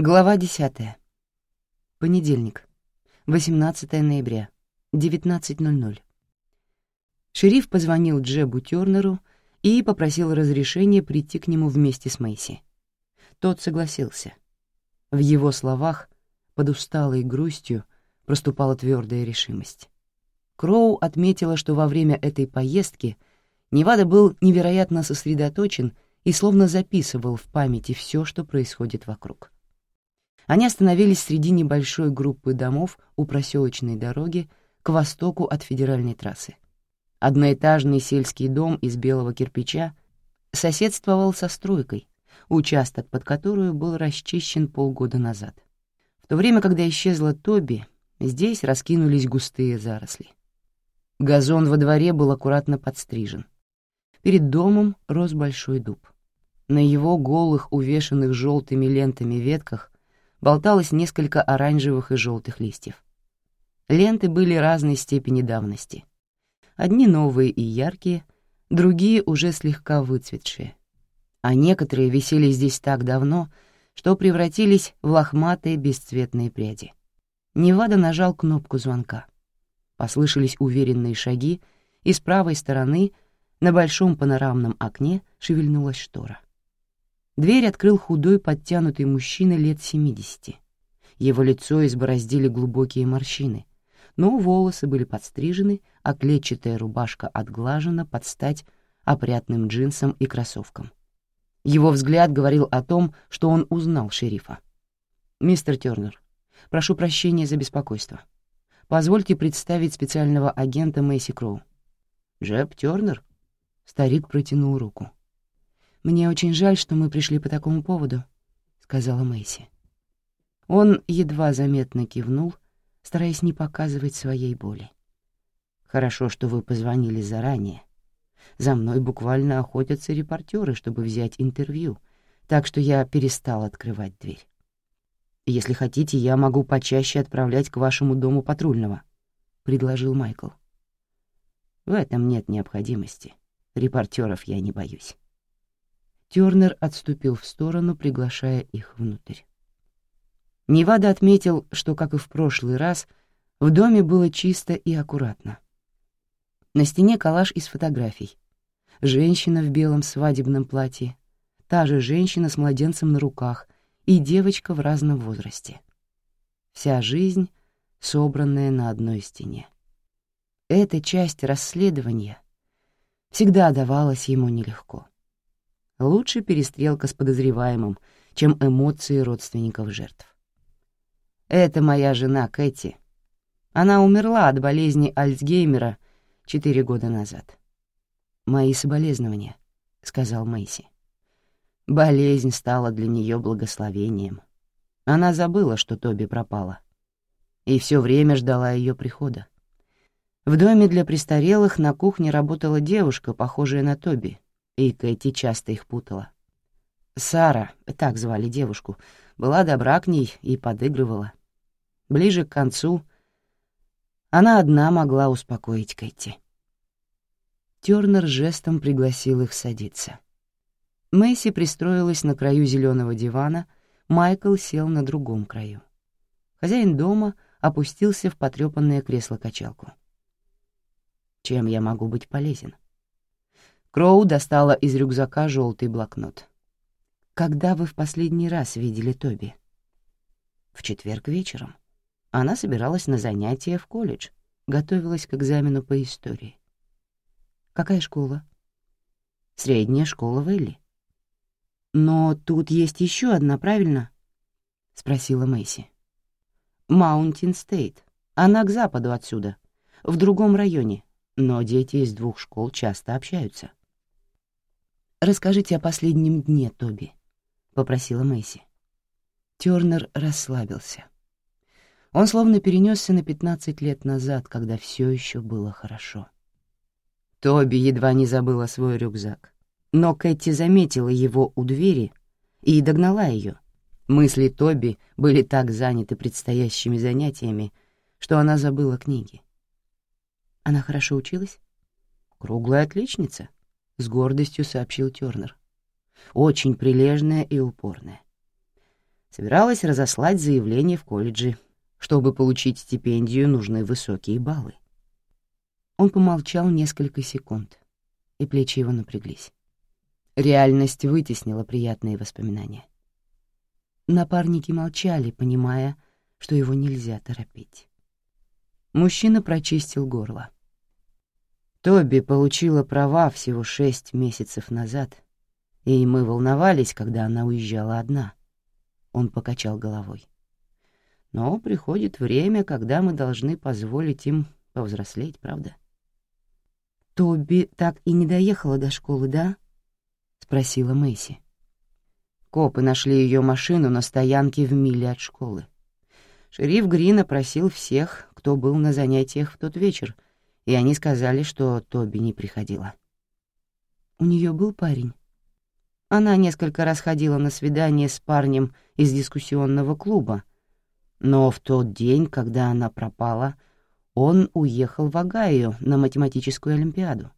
Глава 10. Понедельник, 18 ноября, 19.00. Шериф позвонил Джебу Тёрнеру и попросил разрешения прийти к нему вместе с Мэйси. Тот согласился. В его словах, под усталой грустью, проступала твердая решимость. Кроу отметила, что во время этой поездки Невада был невероятно сосредоточен и словно записывал в памяти все, что происходит вокруг. Они остановились среди небольшой группы домов у проселочной дороги к востоку от федеральной трассы. Одноэтажный сельский дом из белого кирпича соседствовал со стройкой, участок под которую был расчищен полгода назад. В то время, когда исчезла Тоби, здесь раскинулись густые заросли. Газон во дворе был аккуратно подстрижен. Перед домом рос большой дуб. На его голых, увешанных желтыми лентами ветках болталось несколько оранжевых и желтых листьев. Ленты были разной степени давности. Одни новые и яркие, другие уже слегка выцветшие. А некоторые висели здесь так давно, что превратились в лохматые бесцветные пряди. Невада нажал кнопку звонка. Послышались уверенные шаги, и с правой стороны на большом панорамном окне шевельнулась штора. Дверь открыл худой подтянутый мужчина лет семидесяти. Его лицо избороздили глубокие морщины, но волосы были подстрижены, а клетчатая рубашка отглажена под стать опрятным джинсам и кроссовкам. Его взгляд говорил о том, что он узнал шерифа. «Мистер Тёрнер, прошу прощения за беспокойство. Позвольте представить специального агента Мэйси Кроу». «Джеб Тёрнер?» Старик протянул руку. «Мне очень жаль, что мы пришли по такому поводу», — сказала Мэйси. Он едва заметно кивнул, стараясь не показывать своей боли. «Хорошо, что вы позвонили заранее. За мной буквально охотятся репортеры, чтобы взять интервью, так что я перестал открывать дверь. Если хотите, я могу почаще отправлять к вашему дому патрульного», — предложил Майкл. «В этом нет необходимости. Репортеров я не боюсь». Тёрнер отступил в сторону, приглашая их внутрь. Невада отметил, что, как и в прошлый раз, в доме было чисто и аккуратно. На стене коллаж из фотографий. Женщина в белом свадебном платье, та же женщина с младенцем на руках и девочка в разном возрасте. Вся жизнь, собранная на одной стене. Эта часть расследования всегда давалась ему нелегко. Лучше перестрелка с подозреваемым, чем эмоции родственников жертв. «Это моя жена Кэти. Она умерла от болезни Альцгеймера четыре года назад». «Мои соболезнования», — сказал Мэйси. Болезнь стала для нее благословением. Она забыла, что Тоби пропала. И все время ждала ее прихода. В доме для престарелых на кухне работала девушка, похожая на Тоби, и Кэти часто их путала. Сара, так звали девушку, была добра к ней и подыгрывала. Ближе к концу она одна могла успокоить Кэти. Тёрнер жестом пригласил их садиться. Мэйси пристроилась на краю зеленого дивана, Майкл сел на другом краю. Хозяин дома опустился в потрёпанное кресло-качалку. «Чем я могу быть полезен?» Кроу достала из рюкзака желтый блокнот. «Когда вы в последний раз видели Тоби?» «В четверг вечером. Она собиралась на занятия в колледж, готовилась к экзамену по истории». «Какая школа?» «Средняя школа Вэлли». «Но тут есть еще одна, правильно?» — спросила Мэйси. «Маунтин Стейт. Она к западу отсюда, в другом районе, но дети из двух школ часто общаются». «Расскажите о последнем дне, Тоби», — попросила Мэйси. Тёрнер расслабился. Он словно перенесся на пятнадцать лет назад, когда все еще было хорошо. Тоби едва не забыла свой рюкзак, но Кэти заметила его у двери и догнала ее. Мысли Тоби были так заняты предстоящими занятиями, что она забыла книги. Она хорошо училась? Круглая отличница, — с гордостью сообщил Тёрнер. «Очень прилежная и упорная. Собиралась разослать заявление в колледже. Чтобы получить стипендию, нужны высокие баллы. Он помолчал несколько секунд, и плечи его напряглись. Реальность вытеснила приятные воспоминания. Напарники молчали, понимая, что его нельзя торопить. Мужчина прочистил горло. Тоби получила права всего шесть месяцев назад, и мы волновались, когда она уезжала одна. Он покачал головой. Но приходит время, когда мы должны позволить им повзрослеть, правда? «Тоби так и не доехала до школы, да?» — спросила Мэйси. Копы нашли ее машину на стоянке в миле от школы. Шериф Грин опросил всех, кто был на занятиях в тот вечер, и они сказали, что Тоби не приходила. У нее был парень. Она несколько раз ходила на свидание с парнем из дискуссионного клуба, но в тот день, когда она пропала, он уехал в Огайо на математическую олимпиаду.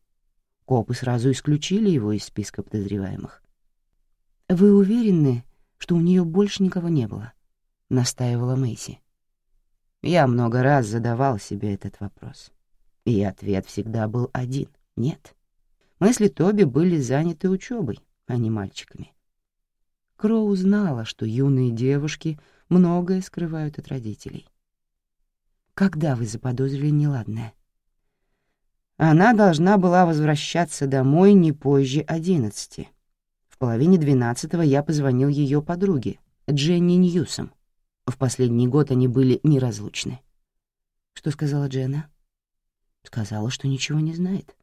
Копы сразу исключили его из списка подозреваемых. «Вы уверены, что у нее больше никого не было?» — настаивала Мэйси. Я много раз задавал себе этот вопрос. И ответ всегда был один — нет. Мысли Тоби были заняты учебой, а не мальчиками. Кроу знала, что юные девушки многое скрывают от родителей. «Когда вы заподозрили неладное?» Она должна была возвращаться домой не позже одиннадцати половине двенадцатого я позвонил ее подруге, Дженни Ньюсом. В последний год они были неразлучны. Что сказала Дженна? Сказала, что ничего не знает.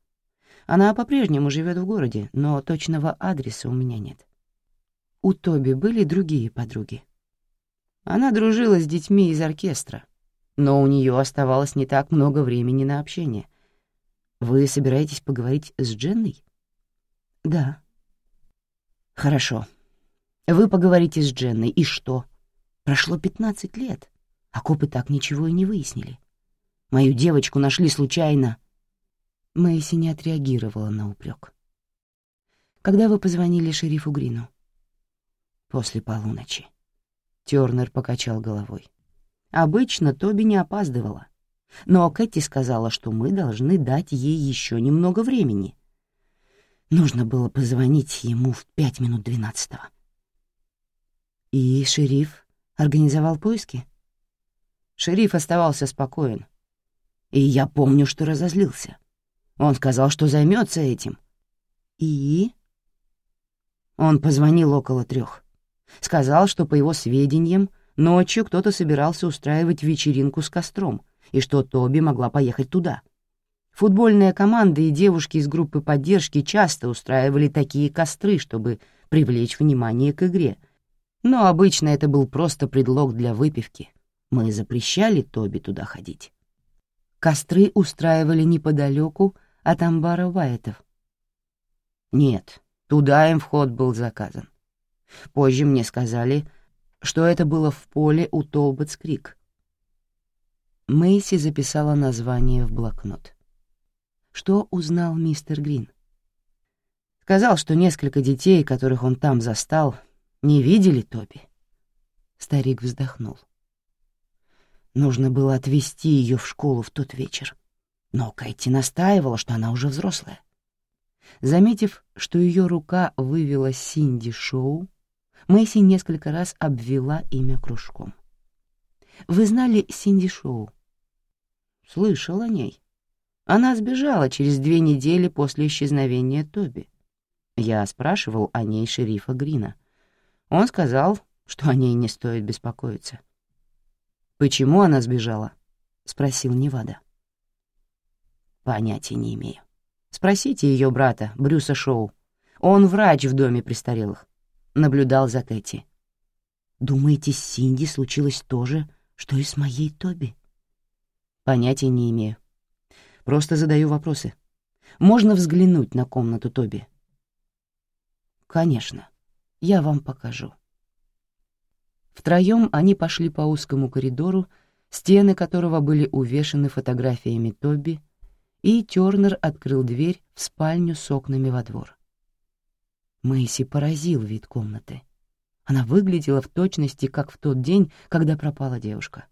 Она по-прежнему живет в городе, но точного адреса у меня нет. У Тоби были другие подруги. Она дружила с детьми из оркестра, но у нее оставалось не так много времени на общение. Вы собираетесь поговорить с Дженной? Да. «Хорошо. Вы поговорите с Дженной. И что? Прошло пятнадцать лет, а копы так ничего и не выяснили. Мою девочку нашли случайно». Мэйси не отреагировала на упрек. «Когда вы позвонили шерифу Грину?» «После полуночи». Тёрнер покачал головой. «Обычно Тоби не опаздывала, но Кэти сказала, что мы должны дать ей еще немного времени, Нужно было позвонить ему в пять минут двенадцатого. И шериф организовал поиски? Шериф оставался спокоен. И я помню, что разозлился. Он сказал, что займется этим. И? Он позвонил около трех. Сказал, что, по его сведениям, ночью кто-то собирался устраивать вечеринку с костром, и что Тоби могла поехать туда — Футбольная команда и девушки из группы поддержки часто устраивали такие костры, чтобы привлечь внимание к игре. Но обычно это был просто предлог для выпивки. Мы запрещали Тоби туда ходить. Костры устраивали неподалеку от амбара Уайтов. Нет, туда им вход был заказан. Позже мне сказали, что это было в поле у Толботс-Крик. Мэйси записала название в блокнот. Что узнал мистер Грин? Сказал, что несколько детей, которых он там застал, не видели Тоби. Старик вздохнул. Нужно было отвезти ее в школу в тот вечер. Но Кайти настаивала, что она уже взрослая. Заметив, что ее рука вывела Синди Шоу, Мэйси несколько раз обвела имя кружком. «Вы знали Синди Шоу?» «Слышал о ней. Она сбежала через две недели после исчезновения Тоби. Я спрашивал о ней шерифа Грина. Он сказал, что о ней не стоит беспокоиться. «Почему она сбежала?» — спросил Невада. «Понятия не имею. Спросите ее брата, Брюса Шоу. Он врач в доме престарелых. Наблюдал за Кэти. Думаете, с Синди случилось то же, что и с моей Тоби?» «Понятия не имею. Просто задаю вопросы. Можно взглянуть на комнату Тоби? Конечно. Я вам покажу. Втроем они пошли по узкому коридору, стены которого были увешаны фотографиями Тоби, и Тёрнер открыл дверь в спальню с окнами во двор. Мэйси поразил вид комнаты. Она выглядела в точности, как в тот день, когда пропала девушка.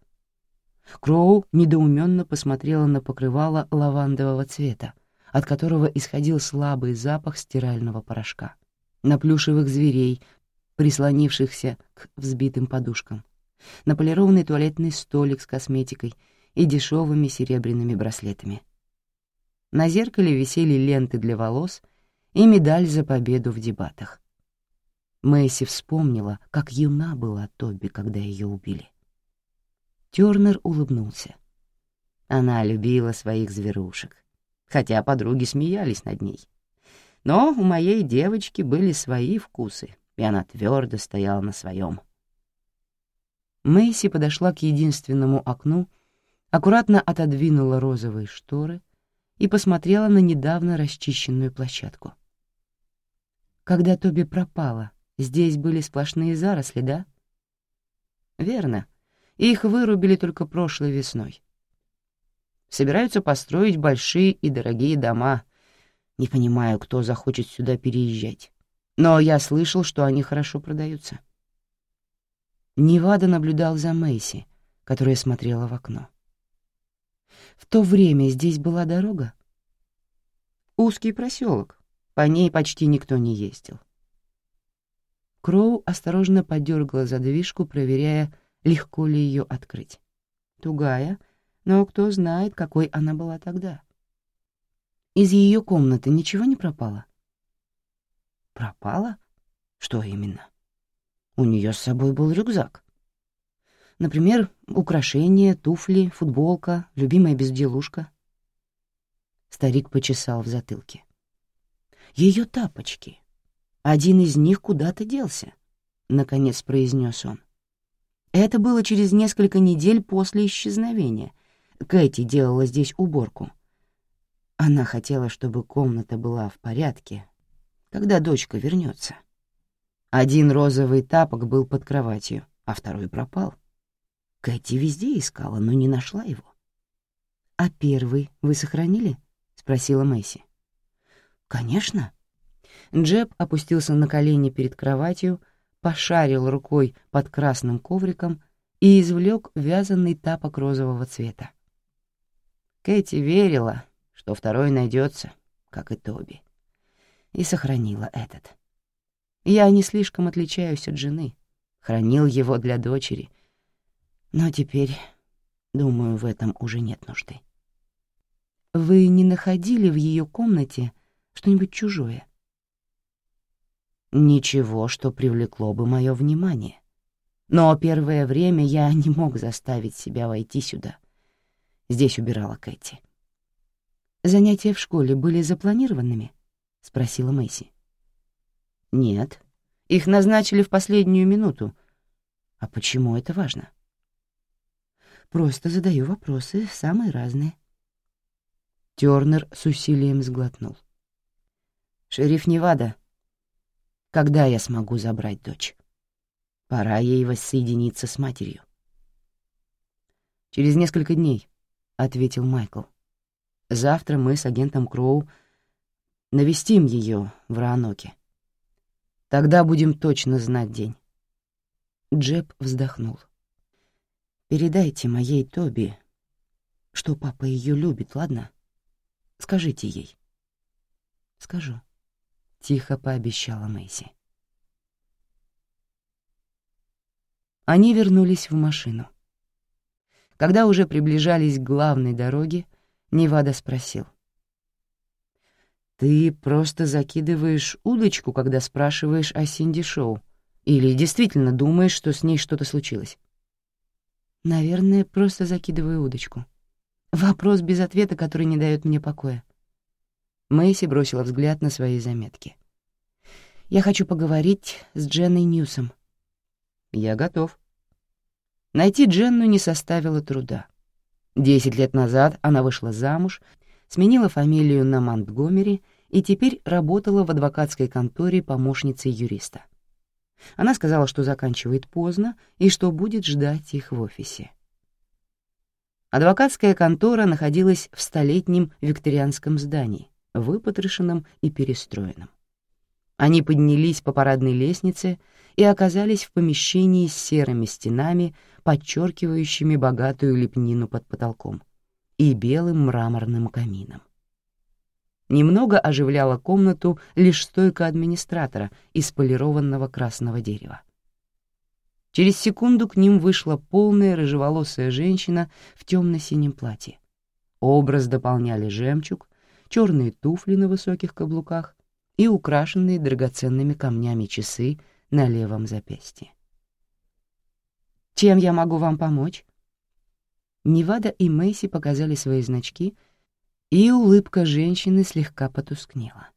Кроу недоуменно посмотрела на покрывало лавандового цвета, от которого исходил слабый запах стирального порошка, на плюшевых зверей, прислонившихся к взбитым подушкам, на полированный туалетный столик с косметикой и дешевыми серебряными браслетами. На зеркале висели ленты для волос и медаль за победу в дебатах. Мэйси вспомнила, как юна была Тоби, когда ее убили. Тёрнер улыбнулся. Она любила своих зверушек, хотя подруги смеялись над ней. Но у моей девочки были свои вкусы, и она твердо стояла на своем. Мэйси подошла к единственному окну, аккуратно отодвинула розовые шторы и посмотрела на недавно расчищенную площадку. Когда Тоби пропала, здесь были сплошные заросли, да? Верно. Их вырубили только прошлой весной. Собираются построить большие и дорогие дома. Не понимаю, кто захочет сюда переезжать. Но я слышал, что они хорошо продаются. Невада наблюдал за Мэйси, которая смотрела в окно. В то время здесь была дорога. Узкий проселок, по ней почти никто не ездил. Кроу осторожно подергала задвижку, проверяя, легко ли ее открыть. Тугая, но кто знает, какой она была тогда. Из ее комнаты ничего не пропало? Пропало? Что именно? У нее с собой был рюкзак. Например, украшения, туфли, футболка, любимая безделушка. Старик почесал в затылке. Ее тапочки. Один из них куда-то делся, — наконец произнес он. Это было через несколько недель после исчезновения. Кэти делала здесь уборку. Она хотела, чтобы комната была в порядке, когда дочка вернется. Один розовый тапок был под кроватью, а второй пропал. Кэти везде искала, но не нашла его. «А первый вы сохранили?» — спросила Мэйси. «Конечно». Джеб опустился на колени перед кроватью, пошарил рукой под красным ковриком и извлек вязаный тапок розового цвета. Кэти верила, что второй найдется, как и Тоби, и сохранила этот. Я не слишком отличаюсь от жены, хранил его для дочери, но теперь, думаю, в этом уже нет нужды. Вы не находили в ее комнате что-нибудь чужое? Ничего, что привлекло бы мое внимание. Но первое время я не мог заставить себя войти сюда. Здесь убирала Кэти. «Занятия в школе были запланированными?» — спросила Мэйси. «Нет, их назначили в последнюю минуту. А почему это важно?» «Просто задаю вопросы, самые разные». Тёрнер с усилием сглотнул. «Шериф Невада когда я смогу забрать дочь? Пора ей воссоединиться с матерью. «Через несколько дней», — ответил Майкл. «Завтра мы с агентом Кроу навестим ее в Раоноке. Тогда будем точно знать день». Джеб вздохнул. «Передайте моей Тоби, что папа ее любит, ладно? Скажите ей». «Скажу» тихо пообещала Мэйси. Они вернулись в машину. Когда уже приближались к главной дороге, Невада спросил. «Ты просто закидываешь удочку, когда спрашиваешь о Синди Шоу, или действительно думаешь, что с ней что-то случилось?» «Наверное, просто закидываю удочку. Вопрос без ответа, который не дает мне покоя. Мэйси бросила взгляд на свои заметки. «Я хочу поговорить с Дженной Ньюсом». «Я готов». Найти Дженну не составило труда. Десять лет назад она вышла замуж, сменила фамилию на Монтгомери и теперь работала в адвокатской конторе помощницей юриста. Она сказала, что заканчивает поздно и что будет ждать их в офисе. Адвокатская контора находилась в столетнем викторианском здании, выпотрошенном и перестроенном. Они поднялись по парадной лестнице и оказались в помещении с серыми стенами, подчеркивающими богатую лепнину под потолком, и белым мраморным камином. Немного оживляла комнату лишь стойка администратора из полированного красного дерева. Через секунду к ним вышла полная рыжеволосая женщина в темно-синем платье. Образ дополняли жемчуг, черные туфли на высоких каблуках и украшенные драгоценными камнями часы на левом запястье. «Чем я могу вам помочь?» Невада и Мэйси показали свои значки, и улыбка женщины слегка потускнела.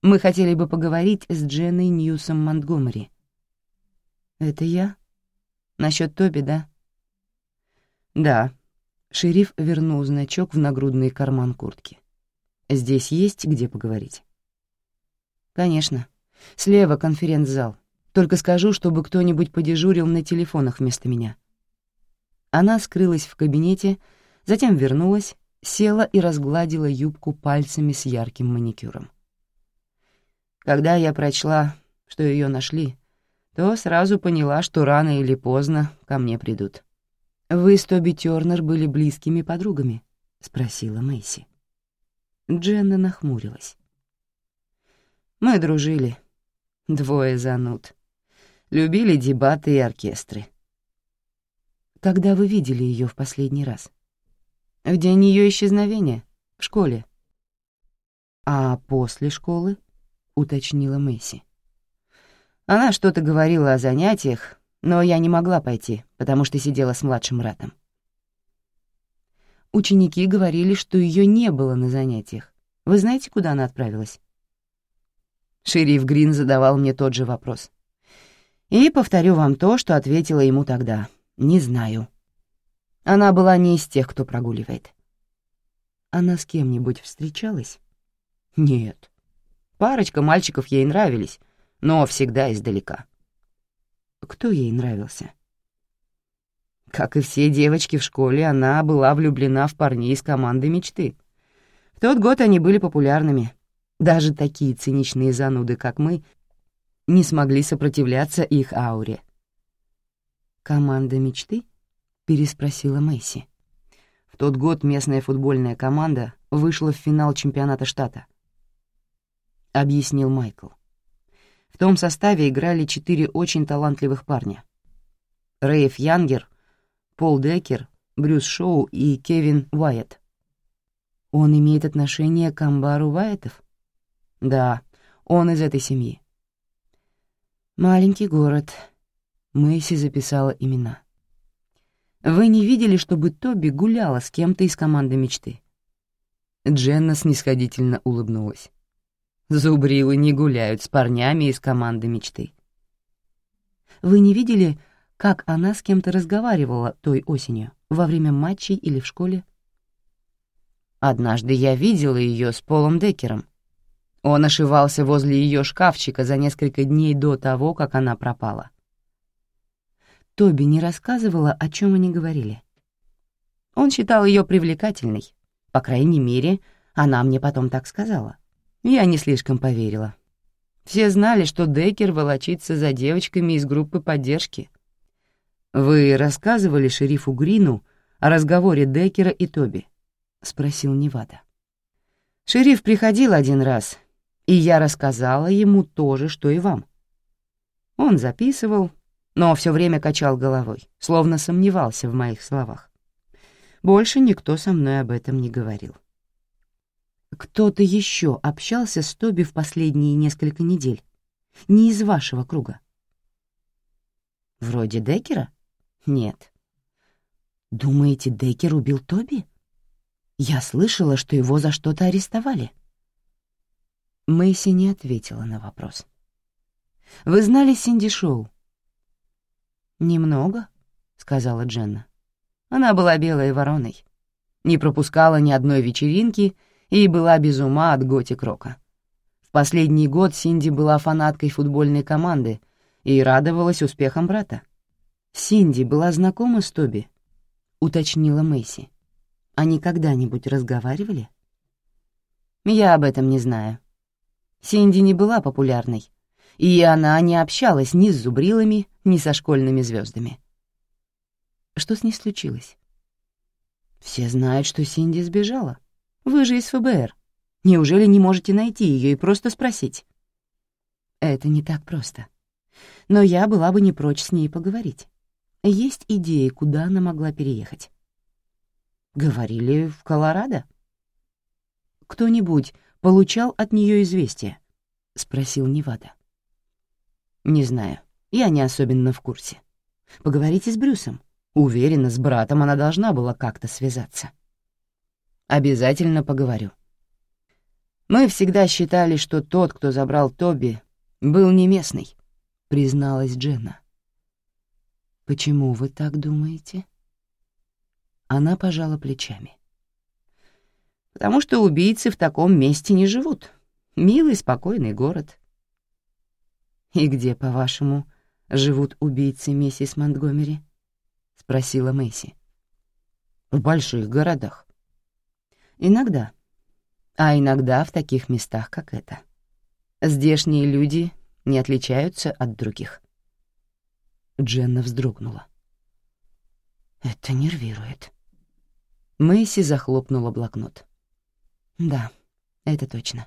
«Мы хотели бы поговорить с Дженной Ньюсом Монтгомери». «Это я?» Насчет Тоби, да? Да. Шериф вернул значок в нагрудный карман куртки. Здесь есть где поговорить? Конечно. Слева конференц-зал. Только скажу, чтобы кто-нибудь подежурил на телефонах вместо меня. Она скрылась в кабинете, затем вернулась, села и разгладила юбку пальцами с ярким маникюром. Когда я прочла, что ее нашли, то сразу поняла, что рано или поздно ко мне придут. «Вы с Тоби Тёрнер были близкими подругами?» — спросила Мэйси. Дженна нахмурилась. «Мы дружили. Двое зануд. Любили дебаты и оркестры». «Когда вы видели ее в последний раз?» «В день ее исчезновения, в школе». «А после школы?» — уточнила Мэйси. Она что-то говорила о занятиях, но я не могла пойти, потому что сидела с младшим братом. Ученики говорили, что ее не было на занятиях. Вы знаете, куда она отправилась? Шериф Грин задавал мне тот же вопрос. И повторю вам то, что ответила ему тогда. Не знаю. Она была не из тех, кто прогуливает. Она с кем-нибудь встречалась? Нет. Парочка мальчиков ей нравились, но всегда издалека. Кто ей нравился? Как и все девочки в школе, она была влюблена в парней из команды мечты. В тот год они были популярными. Даже такие циничные зануды, как мы, не смогли сопротивляться их ауре. «Команда мечты?» — переспросила Мэйси. В тот год местная футбольная команда вышла в финал чемпионата штата. Объяснил Майкл. В том составе играли четыре очень талантливых парня. Рейф Янгер, Пол Деккер, Брюс Шоу и Кевин Уайетт. Он имеет отношение к амбару Уайеттов? Да, он из этой семьи. Маленький город. Мэйси записала имена. Вы не видели, чтобы Тоби гуляла с кем-то из команды мечты? Дженна снисходительно улыбнулась. Зубрилы не гуляют с парнями из команды мечты. Вы не видели, как она с кем-то разговаривала той осенью, во время матчей или в школе? Однажды я видела ее с Полом Декером. Он ошивался возле ее шкафчика за несколько дней до того, как она пропала. Тоби не рассказывала, о чем они говорили. Он считал ее привлекательной. По крайней мере, она мне потом так сказала. Я не слишком поверила. Все знали, что Деккер волочится за девочками из группы поддержки. «Вы рассказывали шерифу Грину о разговоре Деккера и Тоби?» — спросил Невада. «Шериф приходил один раз, и я рассказала ему то же, что и вам. Он записывал, но все время качал головой, словно сомневался в моих словах. Больше никто со мной об этом не говорил. Кто-то еще общался с Тоби в последние несколько недель? Не из вашего круга? Вроде Деккера? Нет. Думаете, Деккер убил Тоби? Я слышала, что его за что-то арестовали. Мэйси не ответила на вопрос. «Вы знали Синди Шоу?» «Немного», — сказала Дженна. Она была белой вороной, не пропускала ни одной вечеринки и была без ума от готик-рока. В последний год Синди была фанаткой футбольной команды и радовалась успехам брата. «Синди была знакома с Тоби?» — уточнила Мэйси. «Они когда-нибудь разговаривали?» «Я об этом не знаю». Синди не была популярной, и она не общалась ни с зубрилами, ни со школьными звездами. Что с ней случилось? Все знают, что Синди сбежала. Вы же из ФБР. Неужели не можете найти ее и просто спросить? Это не так просто. Но я была бы не прочь с ней поговорить. Есть идеи, куда она могла переехать. Говорили, в Колорадо? Кто-нибудь получал от нее известие? Спросил Невада. Не знаю, я не особенно в курсе. Поговорите с Брюсом. Уверена, с братом она должна была как-то связаться. Обязательно поговорю. Мы всегда считали, что тот, кто забрал Тоби, был не местный, призналась Дженна. Почему вы так думаете? Она пожала плечами. Потому что убийцы в таком месте не живут. Милый, спокойный город. И где, по-вашему, живут убийцы миссис Монтгомери? — спросила Мэйси. «В больших городах». «Иногда. А иногда в таких местах, как это. Здешние люди не отличаются от других». Дженна вздрогнула. «Это нервирует». Мэйси захлопнула блокнот. «Да, это точно.